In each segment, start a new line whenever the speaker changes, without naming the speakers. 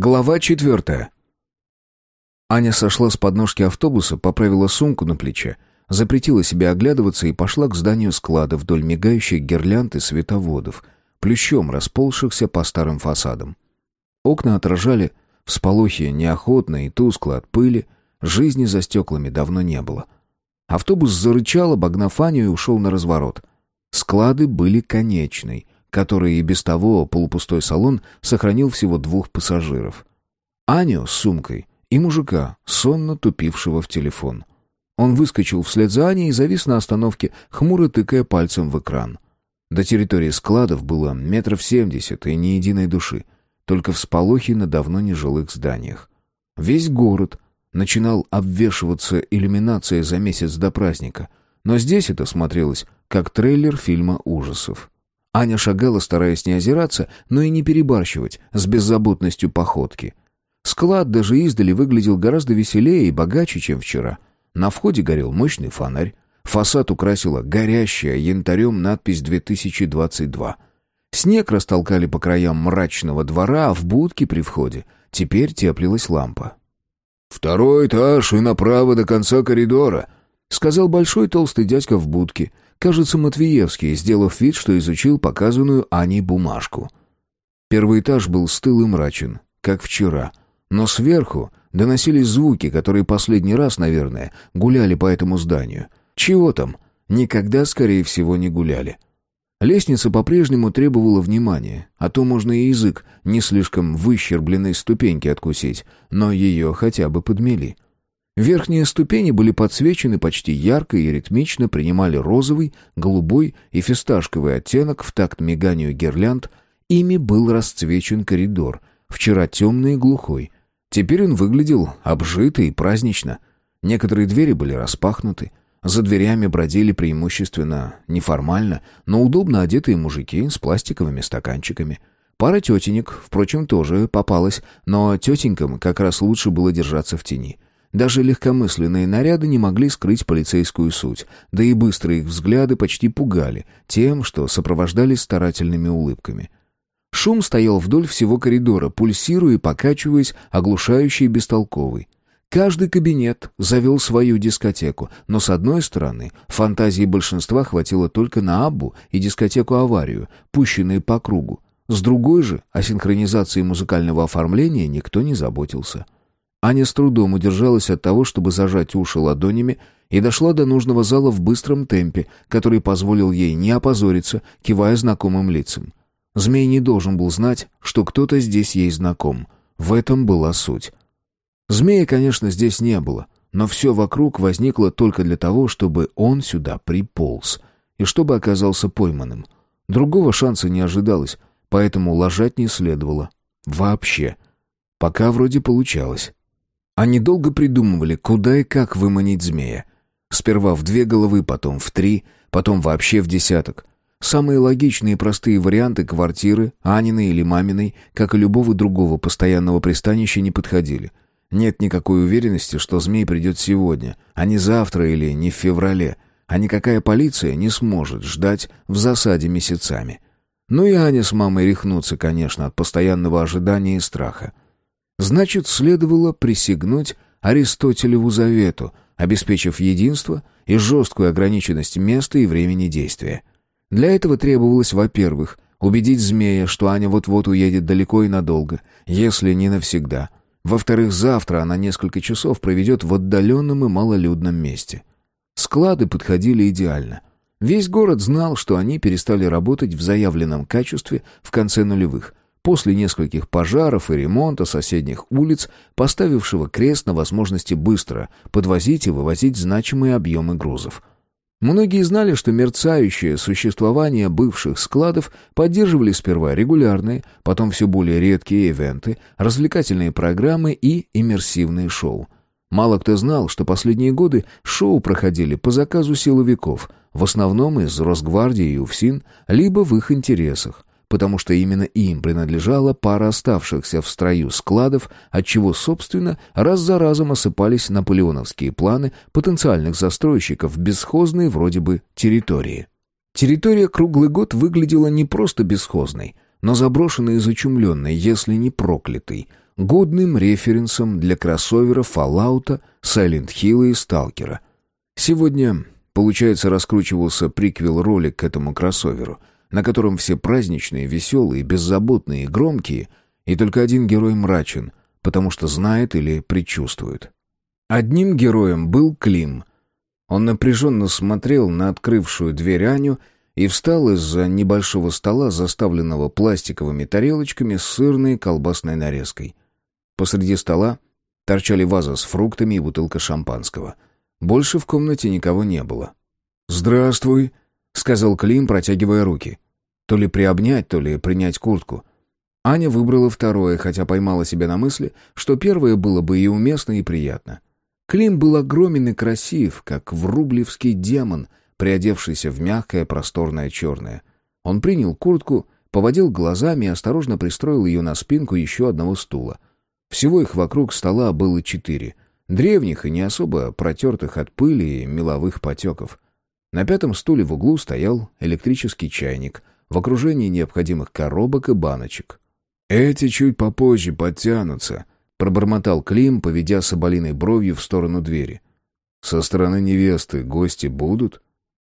Глава четвертая. Аня сошла с подножки автобуса, поправила сумку на плече, запретила себе оглядываться и пошла к зданию склада вдоль мигающих гирлянд световодов, плющом расползшихся по старым фасадам. Окна отражали всполохи неохотно и тускло от пыли, жизни за стеклами давно не было. Автобус зарычал, обогнав Аню и ушел на разворот. Склады были конечной — который и без того полупустой салон сохранил всего двух пассажиров. Аню с сумкой и мужика, сонно тупившего в телефон. Он выскочил вслед за Аней и завис на остановке, хмуро тыкая пальцем в экран. До территории складов было метров семьдесят и ни единой души, только всполохи на давно нежилых зданиях. Весь город начинал обвешиваться иллюминацией за месяц до праздника, но здесь это смотрелось как трейлер фильма ужасов. Аня шагала, стараясь не озираться, но и не перебарщивать с беззаботностью походки. Склад даже издали выглядел гораздо веселее и богаче, чем вчера. На входе горел мощный фонарь. Фасад украсила горящая янтарем надпись «2022». Снег растолкали по краям мрачного двора, а в будке при входе теперь теплилась лампа.
«Второй этаж и направо до конца коридора», —
сказал большой толстый дядька в будке — Кажется, Матвеевский, сделав вид, что изучил показанную Аней бумажку. Первый этаж был стыл и мрачен, как вчера. Но сверху доносились звуки, которые последний раз, наверное, гуляли по этому зданию. Чего там? Никогда, скорее всего, не гуляли. Лестница по-прежнему требовала внимания, а то можно и язык не слишком выщербленной ступеньки откусить, но ее хотя бы подмели. Верхние ступени были подсвечены почти ярко и ритмично принимали розовый, голубой и фисташковый оттенок в такт миганию гирлянд. Ими был расцвечен коридор, вчера темный и глухой. Теперь он выглядел обжито и празднично. Некоторые двери были распахнуты. За дверями бродили преимущественно неформально, но удобно одетые мужики с пластиковыми стаканчиками. Пара тетенек, впрочем, тоже попалась, но тетенькам как раз лучше было держаться в тени — даже легкомысленные наряды не могли скрыть полицейскую суть, да и быстрые их взгляды почти пугали тем, что сопровождались старательными улыбками. Шум стоял вдоль всего коридора, пульсируя и покачиваясь, оглушающий и бестолковый. Каждый кабинет завел свою дискотеку, но с одной стороны, фантазии большинства хватило только на Аббу и дискотеку-аварию, пущенные по кругу. С другой же, о синхронизации музыкального оформления никто не заботился. Аня с трудом удержалась от того, чтобы зажать уши ладонями, и дошла до нужного зала в быстром темпе, который позволил ей не опозориться, кивая знакомым лицам. Змей не должен был знать, что кто-то здесь ей знаком. В этом была суть. Змея, конечно, здесь не было, но все вокруг возникло только для того, чтобы он сюда приполз, и чтобы оказался пойманным. Другого шанса не ожидалось, поэтому ложать не следовало. Вообще. Пока вроде получалось. Они долго придумывали, куда и как выманить змея. Сперва в две головы, потом в три, потом вообще в десяток. Самые логичные и простые варианты квартиры, Аниной или маминой, как и любого другого постоянного пристанища, не подходили. Нет никакой уверенности, что змей придет сегодня, а не завтра или не в феврале, а никакая полиция не сможет ждать в засаде месяцами. Ну и Аня с мамой рехнутся, конечно, от постоянного ожидания и страха. Значит, следовало присягнуть Аристотелеву завету, обеспечив единство и жесткую ограниченность места и времени действия. Для этого требовалось, во-первых, убедить змея, что Аня вот-вот уедет далеко и надолго, если не навсегда. Во-вторых, завтра она несколько часов проведет в отдаленном и малолюдном месте. Склады подходили идеально. Весь город знал, что они перестали работать в заявленном качестве в конце нулевых, после нескольких пожаров и ремонта соседних улиц, поставившего крест на возможности быстро подвозить и вывозить значимые объемы грузов. Многие знали, что мерцающее существование бывших складов поддерживали сперва регулярные, потом все более редкие ивенты, развлекательные программы и иммерсивные шоу. Мало кто знал, что последние годы шоу проходили по заказу силовиков, в основном из Росгвардии и УФСИН, либо в их интересах потому что именно им принадлежала пара оставшихся в строю складов, отчего, собственно, раз за разом осыпались наполеоновские планы потенциальных застройщиков бесхозной вроде бы территории. Территория круглый год выглядела не просто бесхозной, но заброшенный и зачумленный, если не проклятый, годным референсом для кроссовера Fallout, Silent Hill и Сталкера. Сегодня, получается, раскручивался приквел-ролик к этому кроссоверу, на котором все праздничные, веселые, беззаботные и громкие, и только один герой мрачен, потому что знает или предчувствует. Одним героем был Клим. Он напряженно смотрел на открывшую дверь Аню и встал из-за небольшого стола, заставленного пластиковыми тарелочками с сырной колбасной нарезкой. Посреди стола торчали ваза с фруктами и бутылка шампанского. Больше в комнате никого не было.
«Здравствуй», —
сказал Клим, протягивая руки. То ли приобнять, то ли принять куртку. Аня выбрала второе, хотя поймала себя на мысли, что первое было бы и уместно, и приятно. Клим был огромен и красив, как врублевский демон, приодевшийся в мягкое просторное черное. Он принял куртку, поводил глазами и осторожно пристроил ее на спинку еще одного стула. Всего их вокруг стола было четыре. Древних и не особо протертых от пыли и меловых потеков. На пятом стуле в углу стоял электрический чайник в окружении необходимых коробок и баночек.
«Эти чуть попозже подтянутся», Пробормотал Клим, поведя соболиной бровью в сторону двери. «Со стороны невесты гости будут?»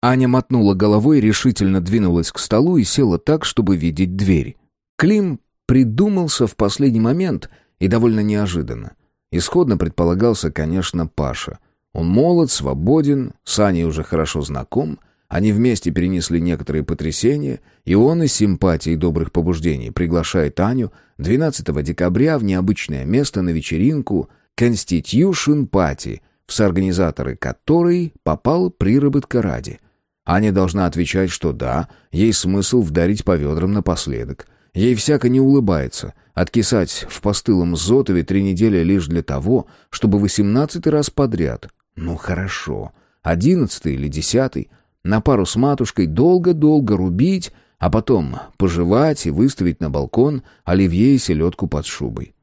Аня мотнула головой, решительно двинулась к столу и села так, чтобы видеть дверь. Клим придумался в последний момент и довольно неожиданно. Исходно предполагался, конечно, Паша. Он молод, свободен, с Аней уже хорошо знаком, они вместе перенесли некоторые потрясения, и он из симпатии и добрых побуждений приглашает Аню 12 декабря в необычное место на вечеринку Constitution Party, в соорганизаторы которой попал приработка ради. Аня должна отвечать, что да, ей смысл вдарить по ведрам напоследок. Ей всяко не улыбается. Откисать в постылом Зотове три недели лишь для того, чтобы восемнадцатый раз подряд. Ну хорошо, одиннадцатый или десятый — на пару с матушкой долго-долго рубить, а потом пожевать и выставить на балкон оливье и селедку под шубой.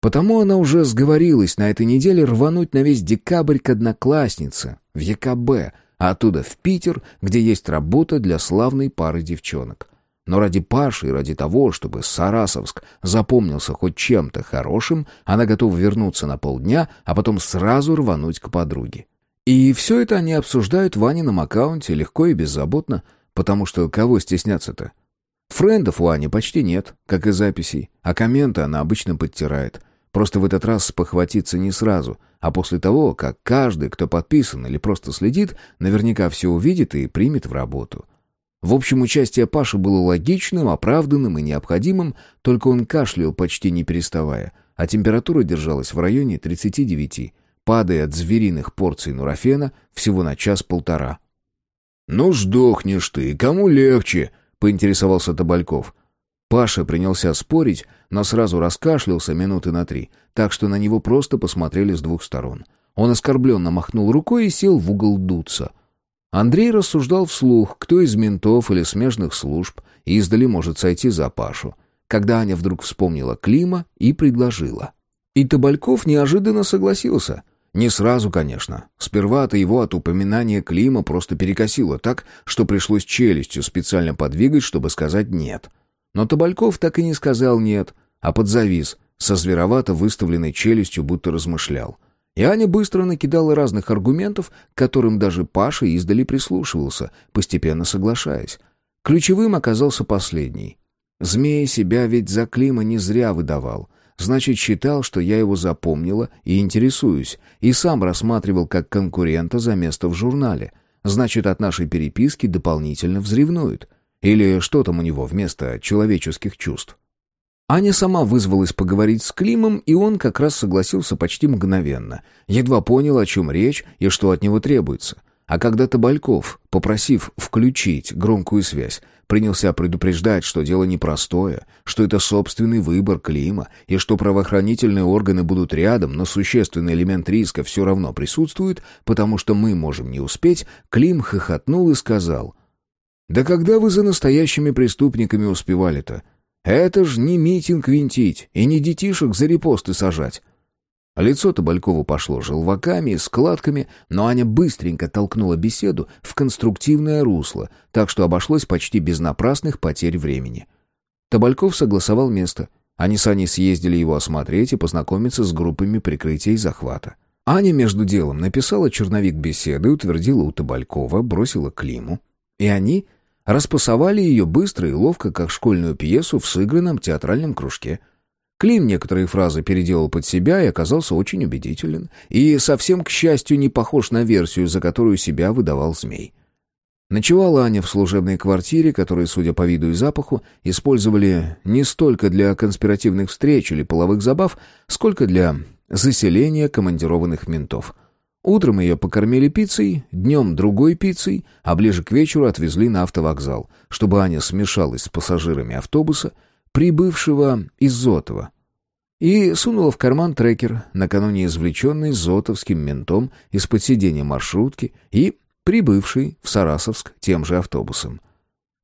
Потому она уже сговорилась на этой неделе рвануть на весь декабрь к однокласснице в ЕКБ, а оттуда в Питер, где есть работа для славной пары девчонок. Но ради Паши и ради того, чтобы Сарасовск запомнился хоть чем-то хорошим, она готова вернуться на полдня, а потом сразу рвануть к подруге. И все это они обсуждают в Анином аккаунте легко и беззаботно, потому что кого стесняться-то? Френдов у Ани почти нет, как и записей, а комменты она обычно подтирает. Просто в этот раз спохватиться не сразу, а после того, как каждый, кто подписан или просто следит, наверняка все увидит и примет в работу. В общем, участие Паши было логичным, оправданным и необходимым, только он кашлял почти не переставая, а температура держалась в районе 39 падая от звериных порций нурофена всего на час-полтора.
«Ну, сдохнешь ты, кому легче?» — поинтересовался Табальков.
Паша принялся спорить, но сразу раскашлялся минуты на три, так что на него просто посмотрели с двух сторон. Он оскорбленно махнул рукой и сел в угол дуться. Андрей рассуждал вслух, кто из ментов или смежных служб издали может сойти за Пашу, когда Аня вдруг вспомнила Клима и предложила. И Табальков неожиданно согласился. Не сразу, конечно. Сперва-то его от упоминания Клима просто перекосило так, что пришлось челюстью специально подвигать, чтобы сказать «нет». Но Табальков так и не сказал «нет», а подзавис, со зверовато выставленной челюстью будто размышлял. И Аня быстро накидала разных аргументов, к которым даже Паша издали прислушивался, постепенно соглашаясь. Ключевым оказался последний. Змея себя ведь за Клима не зря выдавал — Значит, считал, что я его запомнила и интересуюсь, и сам рассматривал как конкурента за место в журнале. Значит, от нашей переписки дополнительно взревнует. Или что там у него вместо человеческих чувств? Аня сама вызвалась поговорить с Климом, и он как раз согласился почти мгновенно. Едва понял, о чем речь и что от него требуется. А когда Табальков, попросив включить громкую связь, принялся предупреждать, что дело непростое, что это собственный выбор Клима, и что правоохранительные органы будут рядом, но существенный элемент риска все равно присутствует, потому что мы можем не успеть, Клим хохотнул и сказал, «Да когда вы за настоящими преступниками успевали-то? Это ж не митинг винтить и не детишек за репосты сажать. Лицо Табалькова пошло желваками и складками, но Аня быстренько толкнула беседу в конструктивное русло, так что обошлось почти без напрасных потерь времени. Табальков согласовал место. Они с Аней съездили его осмотреть и познакомиться с группами прикрытия и захвата. Аня между делом написала черновик беседы, утвердила у Табалькова, бросила Климу. И они распасовали ее быстро и ловко, как школьную пьесу в сыгранном театральном кружке. Клим некоторые фразы переделал под себя и оказался очень убедителен. И совсем, к счастью, не похож на версию, за которую себя выдавал змей. Ночевала Аня в служебной квартире, которую, судя по виду и запаху, использовали не столько для конспиративных встреч или половых забав, сколько для заселения командированных ментов. Утром ее покормили пиццей, днем другой пиццей, а ближе к вечеру отвезли на автовокзал, чтобы Аня смешалась с пассажирами автобуса, прибывшего из Зотова, и сунула в карман трекер, накануне извлеченный зотовским ментом из-под сиденья маршрутки и прибывший в Сарасовск тем же автобусом.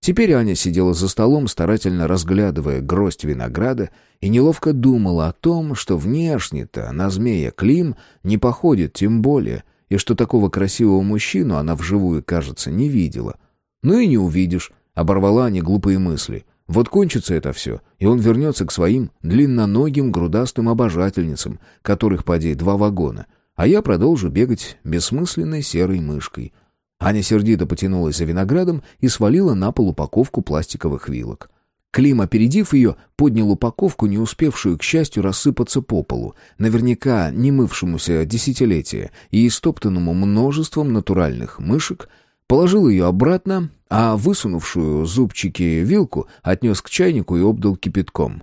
Теперь Аня сидела за столом, старательно разглядывая гроздь винограда, и неловко думала о том, что внешне-то на змея Клим не походит тем более, и что такого красивого мужчину она вживую, кажется, не видела. Ну и не увидишь, оборвала Аня глупые мысли. Вот кончится это все, и он вернется к своим длинноногим грудастым обожательницам, которых, поди, два вагона, а я продолжу бегать бессмысленной серой мышкой — Аня сердито потянулась за виноградом и свалила на пол упаковку пластиковых вилок. Клим, опередив ее, поднял упаковку, не успевшую, к счастью, рассыпаться по полу, наверняка не мывшемуся десятилетия и истоптанному множеством натуральных мышек, положил ее обратно, а высунувшую зубчики вилку отнес к чайнику и обдал кипятком.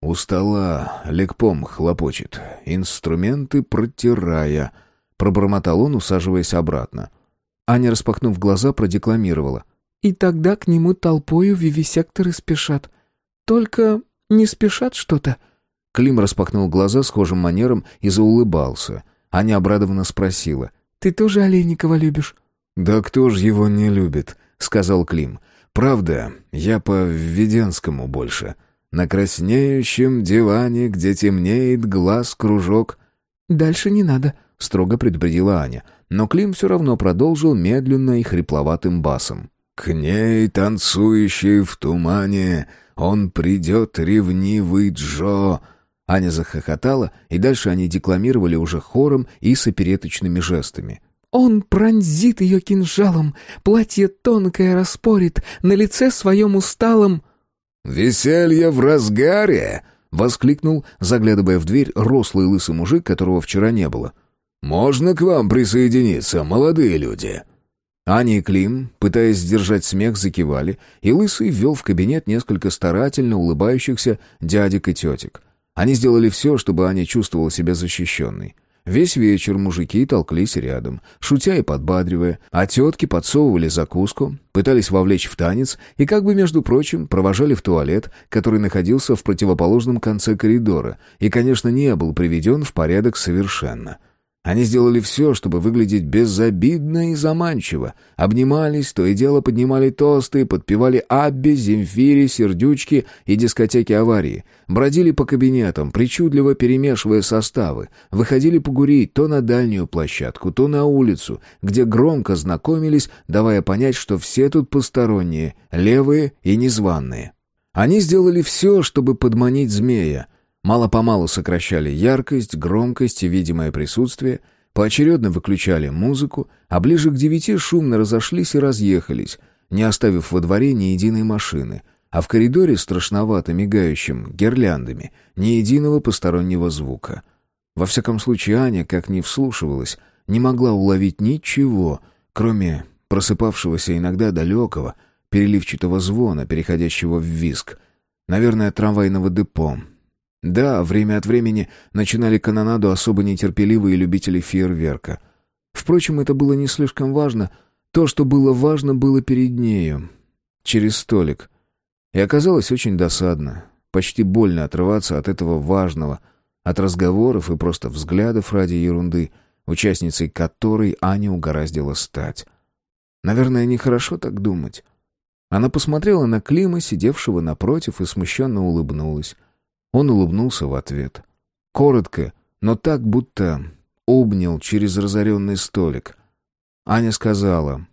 «У стола лекпом хлопочет, инструменты протирая», — пробормотал он, усаживаясь обратно. — Аня, распахнув глаза, продекламировала. «И тогда к нему толпою вивисекторы спешат. Только не спешат что-то». Клим распахнул глаза схожим манером и заулыбался. Аня обрадованно спросила.
«Ты тоже Олейникова любишь?»
«Да кто ж его не любит?» — сказал Клим. «Правда, я по Введенскому больше. На краснеющем диване, где темнеет глаз-кружок».
«Дальше не надо», —
строго предупредила Аня. Но Клим все равно продолжил медленно и хрипловатым басом. «К ней, танцующей в тумане, он придет ревнивый Джо!» Аня захохотала, и дальше они декламировали уже хором и с опереточными жестами.
«Он пронзит ее кинжалом, платье тонкое распорит, на лице своем усталом...»
«Веселье в разгаре!» — воскликнул, заглядывая в дверь, рослый лысый мужик, которого вчера не было. «Можно к вам присоединиться, молодые люди?» Аня и Клим, пытаясь сдержать смех, закивали, и Лысый ввел в кабинет несколько старательно улыбающихся дядек и тетек. Они сделали все, чтобы Аня чувствовала себя защищенной. Весь вечер мужики толклись рядом, шутя и подбадривая, а тетки подсовывали закуску, пытались вовлечь в танец и, как бы между прочим, провожали в туалет, который находился в противоположном конце коридора и, конечно, не был приведен в порядок совершенно — они сделали все, чтобы выглядеть безобидно и заманчиво. Обнимались, то и дело поднимали тосты, подпевали Абби, Земфире, Сердючки и дискотеки аварии. Бродили по кабинетам, причудливо перемешивая составы. Выходили погурить то на дальнюю площадку, то на улицу, где громко знакомились, давая понять, что все тут посторонние, левые и незваные. Они сделали все, чтобы подманить змея, Мало-помалу сокращали яркость, громкость и видимое присутствие, поочередно выключали музыку, а ближе к девяти шумно разошлись и разъехались, не оставив во дворе ни единой машины, а в коридоре страшновато мигающим гирляндами ни единого постороннего звука. Во всяком случае, Аня, как ни вслушивалась, не могла уловить ничего, кроме просыпавшегося иногда далекого, переливчатого звона, переходящего в виск. Наверное, трамвайного депо, да, время от времени начинали канонаду особо нетерпеливые любители фейерверка. Впрочем, это было не слишком важно. То, что было важно, было перед нею. Через столик. И оказалось очень досадно. Почти больно отрываться от этого важного, от разговоров и просто взглядов ради ерунды, участницей которой Аня угораздила стать. Наверное, нехорошо так думать. Она посмотрела на Клима, сидевшего напротив, и смущенно улыбнулась. Он улыбнулся в ответ. Коротко, но так, будто обнял через разоренный столик. Аня сказала.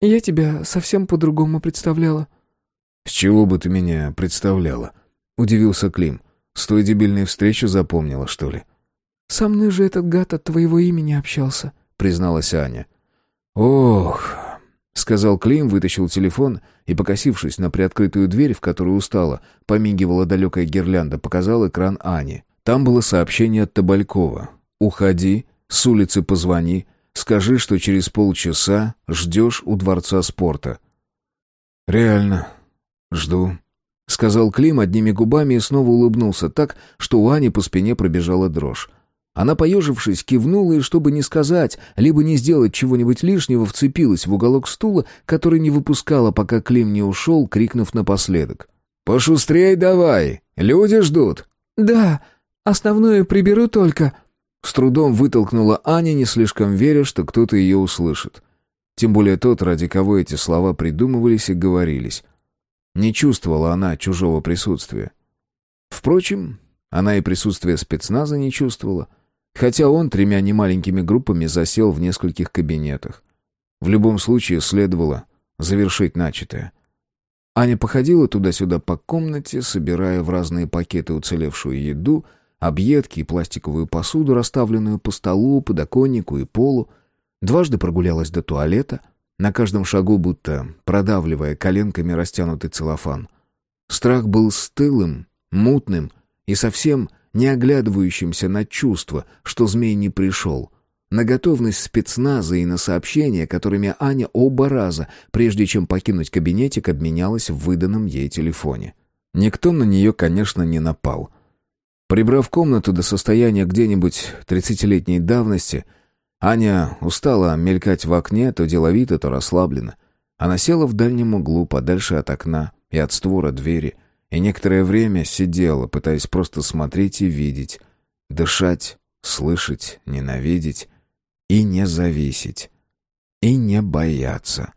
«Я тебя совсем по-другому представляла. «С чего бы ты меня представляла?» — удивился Клим. «С той дебильной встречи запомнила, что ли?»
«Со мной же этот гад от твоего имени общался», —
призналась Аня. «Ох...» — сказал Клим, вытащил телефон и, покосившись на приоткрытую дверь, в которую устала, помигивала далекая гирлянда, показал экран Ани. Там было сообщение от Табалькова. «Уходи, с улицы позвони, скажи, что через полчаса ждешь у Дворца спорта». «Реально, жду», — сказал Клим одними губами и снова улыбнулся так, что у Ани по спине пробежала дрожь. Она, поежившись, кивнула и, чтобы не сказать, либо не сделать чего-нибудь лишнего, вцепилась в уголок стула, который не выпускала, пока Клим не ушел, крикнув напоследок. «Пошустрей давай! Люди ждут!»
«Да, основное приберу только...»
С трудом вытолкнула Аня, не слишком веря, что кто-то ее услышит. Тем более тот, ради кого эти слова придумывались и говорились. Не чувствовала она чужого присутствия. Впрочем, она и присутствие спецназа не чувствовала — Хотя он тремя немаленькими группами засел в нескольких кабинетах. В любом случае следовало завершить начатое. Аня походила туда-сюда по комнате, собирая в разные пакеты уцелевшую еду, объедки и пластиковую посуду, расставленную по столу, подоконнику и полу. Дважды прогулялась до туалета, на каждом шагу будто продавливая коленками растянутый целлофан. Страх был стылым, мутным и совсем не оглядывающимся на чувство, что змей не пришел, на готовность спецназа и на сообщения, которыми Аня оба раза, прежде чем покинуть кабинетик, обменялась в выданном ей телефоне. Никто на нее, конечно, не напал. Прибрав комнату до состояния где-нибудь тридцатилетней давности, Аня устала мелькать в окне, то деловито, то расслабленно. Она села в дальнем углу, подальше от окна и от створа двери — и некоторое время сидела, пытаясь просто смотреть и видеть, дышать, слышать, ненавидеть и не зависеть, и не бояться.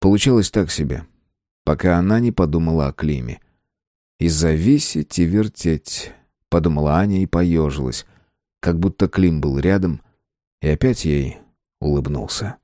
Получалось так себе, пока она не подумала о Климе. «И зависеть, и вертеть», — подумала Аня и поежилась, как будто Клим был рядом, и опять ей улыбнулся.